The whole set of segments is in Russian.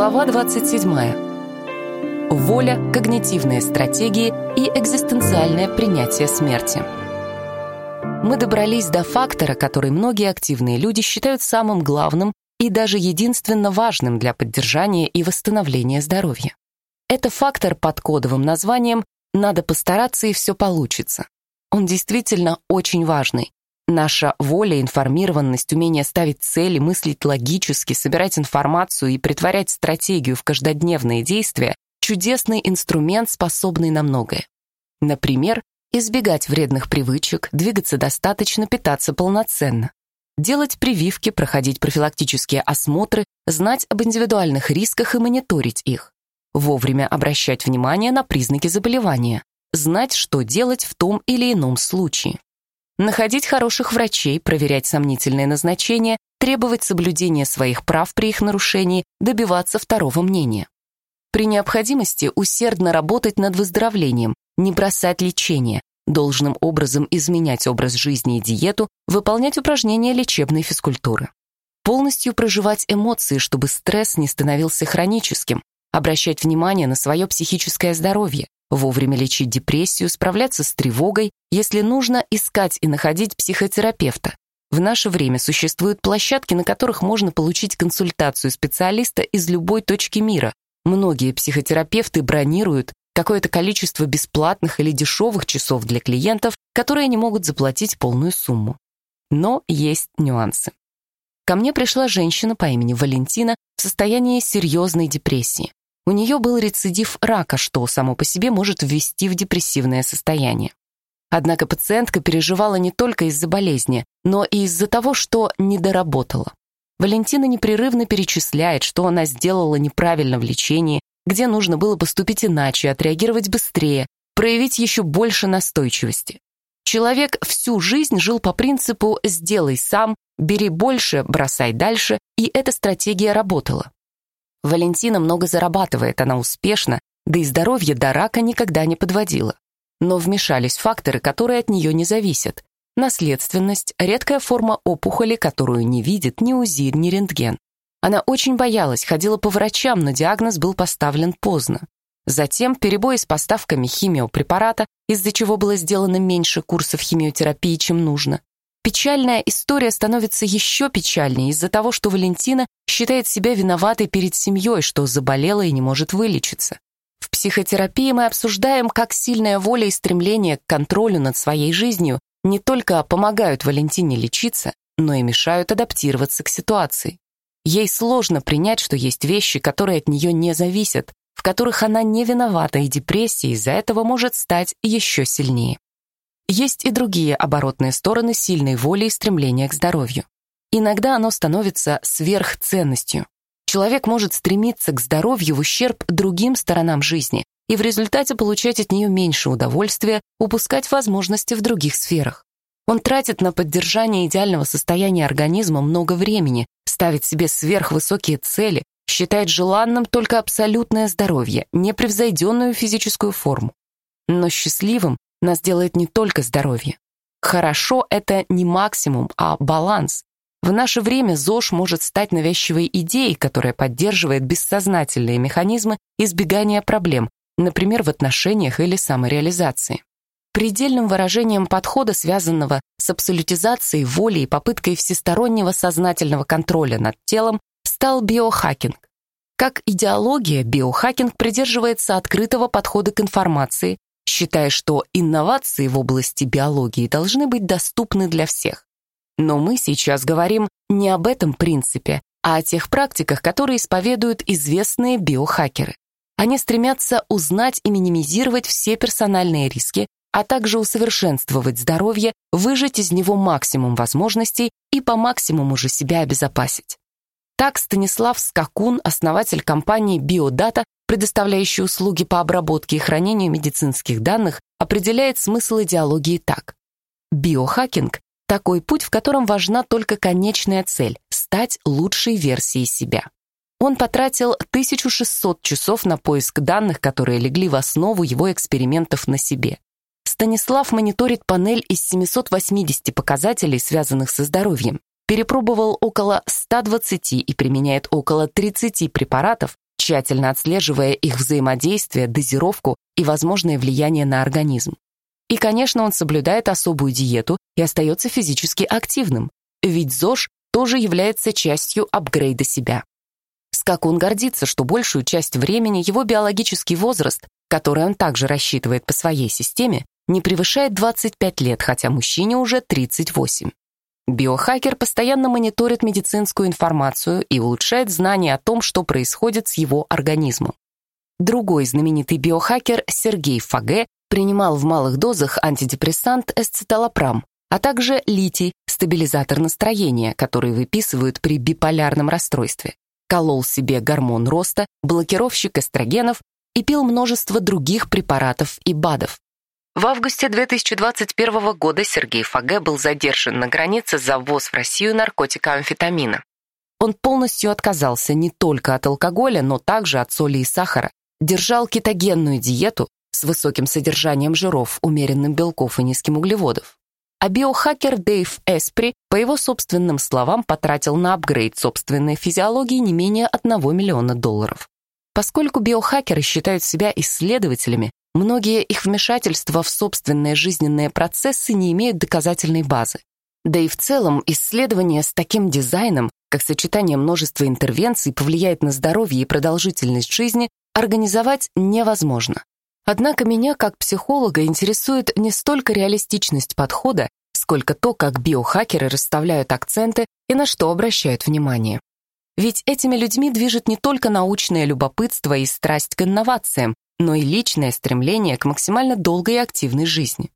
Глава 27. Воля, когнитивные стратегии и экзистенциальное принятие смерти. Мы добрались до фактора, который многие активные люди считают самым главным и даже единственно важным для поддержания и восстановления здоровья. Это фактор под кодовым названием «надо постараться и все получится». Он действительно очень важный, Наша воля, информированность, умение ставить цели, мыслить логически, собирать информацию и притворять стратегию в каждодневные действия — чудесный инструмент, способный на многое. Например, избегать вредных привычек, двигаться достаточно, питаться полноценно. Делать прививки, проходить профилактические осмотры, знать об индивидуальных рисках и мониторить их. Вовремя обращать внимание на признаки заболевания. Знать, что делать в том или ином случае находить хороших врачей, проверять сомнительные назначения, требовать соблюдения своих прав при их нарушении, добиваться второго мнения. При необходимости усердно работать над выздоровлением, не бросать лечение, должным образом изменять образ жизни и диету, выполнять упражнения лечебной физкультуры. Полностью проживать эмоции, чтобы стресс не становился хроническим, обращать внимание на свое психическое здоровье, вовремя лечить депрессию, справляться с тревогой, если нужно, искать и находить психотерапевта. В наше время существуют площадки, на которых можно получить консультацию специалиста из любой точки мира. Многие психотерапевты бронируют какое-то количество бесплатных или дешевых часов для клиентов, которые не могут заплатить полную сумму. Но есть нюансы. Ко мне пришла женщина по имени Валентина в состоянии серьезной депрессии. У нее был рецидив рака, что само по себе может ввести в депрессивное состояние. Однако пациентка переживала не только из-за болезни, но и из-за того, что недоработала. Валентина непрерывно перечисляет, что она сделала неправильно в лечении, где нужно было поступить иначе, отреагировать быстрее, проявить еще больше настойчивости. Человек всю жизнь жил по принципу «сделай сам», «бери больше», «бросай дальше», и эта стратегия работала. Валентина много зарабатывает, она успешна, да и здоровье до рака никогда не подводила. Но вмешались факторы, которые от нее не зависят. Наследственность, редкая форма опухоли, которую не видит ни УЗИ, ни рентген. Она очень боялась, ходила по врачам, но диагноз был поставлен поздно. Затем перебои с поставками химиопрепарата, из-за чего было сделано меньше курсов химиотерапии, чем нужно. Печальная история становится еще печальнее из-за того, что Валентина считает себя виноватой перед семьей, что заболела и не может вылечиться. В психотерапии мы обсуждаем, как сильная воля и стремление к контролю над своей жизнью не только помогают Валентине лечиться, но и мешают адаптироваться к ситуации. Ей сложно принять, что есть вещи, которые от нее не зависят, в которых она не виновата, и депрессия из-за этого может стать еще сильнее. Есть и другие оборотные стороны сильной воли и стремления к здоровью. Иногда оно становится сверхценностью. Человек может стремиться к здоровью в ущерб другим сторонам жизни и в результате получать от нее меньше удовольствия, упускать возможности в других сферах. Он тратит на поддержание идеального состояния организма много времени, ставит себе сверхвысокие цели, считает желанным только абсолютное здоровье, непревзойденную физическую форму. Но счастливым нас делает не только здоровье. Хорошо — это не максимум, а баланс. В наше время ЗОЖ может стать навязчивой идеей, которая поддерживает бессознательные механизмы избегания проблем, например, в отношениях или самореализации. Предельным выражением подхода, связанного с абсолютизацией воли и попыткой всестороннего сознательного контроля над телом, стал биохакинг. Как идеология, биохакинг придерживается открытого подхода к информации, считая, что инновации в области биологии должны быть доступны для всех. Но мы сейчас говорим не об этом принципе, а о тех практиках, которые исповедуют известные биохакеры. Они стремятся узнать и минимизировать все персональные риски, а также усовершенствовать здоровье, выжать из него максимум возможностей и по максимуму же себя обезопасить. Так Станислав Скакун, основатель компании Биодата, предоставляющий услуги по обработке и хранению медицинских данных, определяет смысл идеологии так. Биохакинг — такой путь, в котором важна только конечная цель — стать лучшей версией себя. Он потратил 1600 часов на поиск данных, которые легли в основу его экспериментов на себе. Станислав мониторит панель из 780 показателей, связанных со здоровьем, перепробовал около 120 и применяет около 30 препаратов, тщательно отслеживая их взаимодействие, дозировку и возможное влияние на организм. И, конечно, он соблюдает особую диету и остается физически активным, ведь ЗОЖ тоже является частью апгрейда себя. Скакун гордится, что большую часть времени его биологический возраст, который он также рассчитывает по своей системе, не превышает 25 лет, хотя мужчине уже 38. Биохакер постоянно мониторит медицинскую информацию и улучшает знания о том, что происходит с его организмом. Другой знаменитый биохакер Сергей Фаге принимал в малых дозах антидепрессант эсцеталопрам, а также литий, стабилизатор настроения, который выписывают при биполярном расстройстве. Колол себе гормон роста, блокировщик эстрогенов и пил множество других препаратов и БАДов. В августе 2021 года Сергей Фаге был задержан на границе за ввоз в Россию наркотика амфетамина. Он полностью отказался не только от алкоголя, но также от соли и сахара, держал кетогенную диету с высоким содержанием жиров, умеренным белков и низким углеводов. А биохакер Дэйв Эспри, по его собственным словам, потратил на апгрейд собственной физиологии не менее 1 миллиона долларов. Поскольку биохакеры считают себя исследователями, Многие их вмешательства в собственные жизненные процессы не имеют доказательной базы. Да и в целом исследование с таким дизайном, как сочетание множества интервенций, повлияет на здоровье и продолжительность жизни, организовать невозможно. Однако меня, как психолога, интересует не столько реалистичность подхода, сколько то, как биохакеры расставляют акценты и на что обращают внимание. Ведь этими людьми движет не только научное любопытство и страсть к инновациям, но и личное стремление к максимально долгой и активной жизни.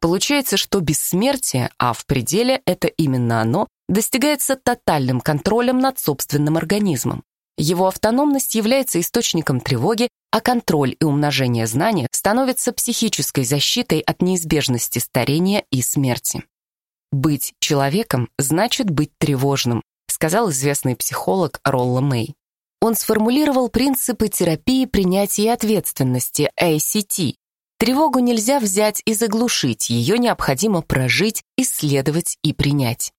Получается, что бессмертие, а в пределе это именно оно, достигается тотальным контролем над собственным организмом. Его автономность является источником тревоги, а контроль и умножение знания становятся психической защитой от неизбежности старения и смерти. «Быть человеком значит быть тревожным», сказал известный психолог Ролла Мэй он сформулировал принципы терапии принятия ответственности, ACT. Тревогу нельзя взять и заглушить, ее необходимо прожить, исследовать и принять.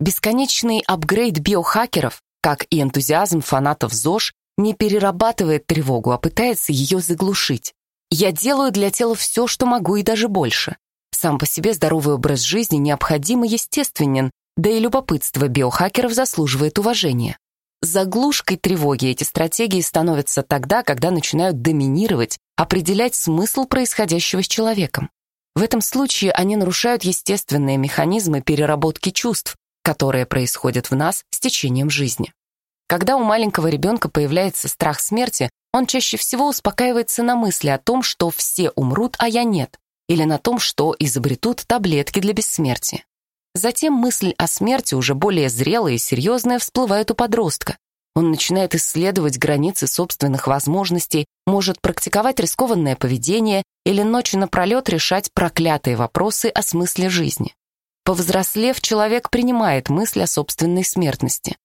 Бесконечный апгрейд биохакеров, как и энтузиазм фанатов ЗОЖ, не перерабатывает тревогу, а пытается ее заглушить. Я делаю для тела все, что могу и даже больше. Сам по себе здоровый образ жизни необходим и естественен, да и любопытство биохакеров заслуживает уважения. Заглушкой тревоги эти стратегии становятся тогда, когда начинают доминировать, определять смысл происходящего с человеком. В этом случае они нарушают естественные механизмы переработки чувств, которые происходят в нас с течением жизни. Когда у маленького ребенка появляется страх смерти, он чаще всего успокаивается на мысли о том, что все умрут, а я нет, или на том, что изобретут таблетки для бессмертия. Затем мысль о смерти, уже более зрелая и серьезная, всплывает у подростка. Он начинает исследовать границы собственных возможностей, может практиковать рискованное поведение или ночи напролет решать проклятые вопросы о смысле жизни. Повзрослев, человек принимает мысль о собственной смертности.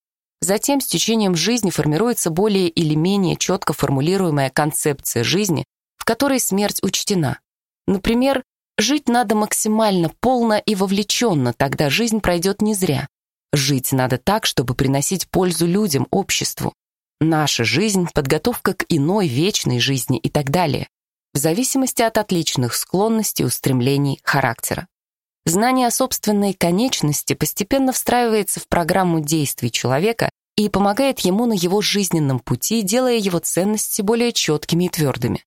Затем с течением жизни формируется более или менее четко формулируемая концепция жизни, в которой смерть учтена. Например, Жить надо максимально полно и вовлеченно, тогда жизнь пройдет не зря. Жить надо так, чтобы приносить пользу людям, обществу. Наша жизнь, подготовка к иной, вечной жизни и так далее. В зависимости от отличных склонностей, устремлений, характера. Знание собственной конечности постепенно встраивается в программу действий человека и помогает ему на его жизненном пути, делая его ценности более четкими и твердыми.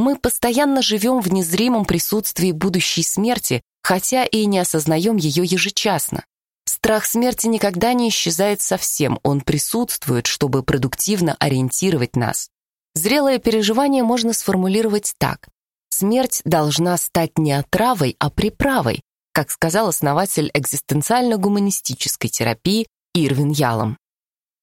Мы постоянно живем в незримом присутствии будущей смерти, хотя и не осознаем ее ежечасно. Страх смерти никогда не исчезает совсем, он присутствует, чтобы продуктивно ориентировать нас. Зрелое переживание можно сформулировать так. Смерть должна стать не отравой, а приправой, как сказал основатель экзистенциально-гуманистической терапии Ирвин Ялом.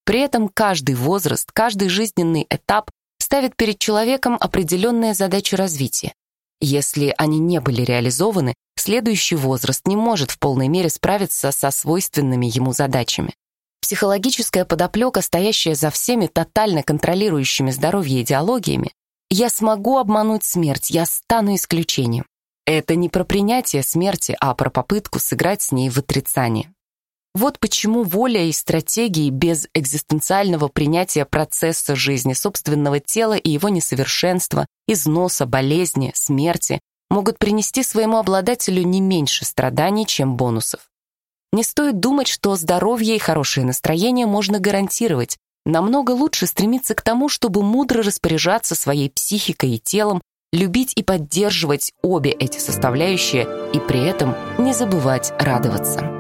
При этом каждый возраст, каждый жизненный этап ставит перед человеком определенные задачи развития. Если они не были реализованы, следующий возраст не может в полной мере справиться со свойственными ему задачами. Психологическая подоплека, стоящая за всеми тотально контролирующими здоровье идеологиями, «я смогу обмануть смерть, я стану исключением». Это не про принятие смерти, а про попытку сыграть с ней в отрицание. Вот почему воля и стратегии без экзистенциального принятия процесса жизни, собственного тела и его несовершенства, износа, болезни, смерти могут принести своему обладателю не меньше страданий, чем бонусов. Не стоит думать, что здоровье и хорошее настроение можно гарантировать. Намного лучше стремиться к тому, чтобы мудро распоряжаться своей психикой и телом, любить и поддерживать обе эти составляющие и при этом не забывать радоваться.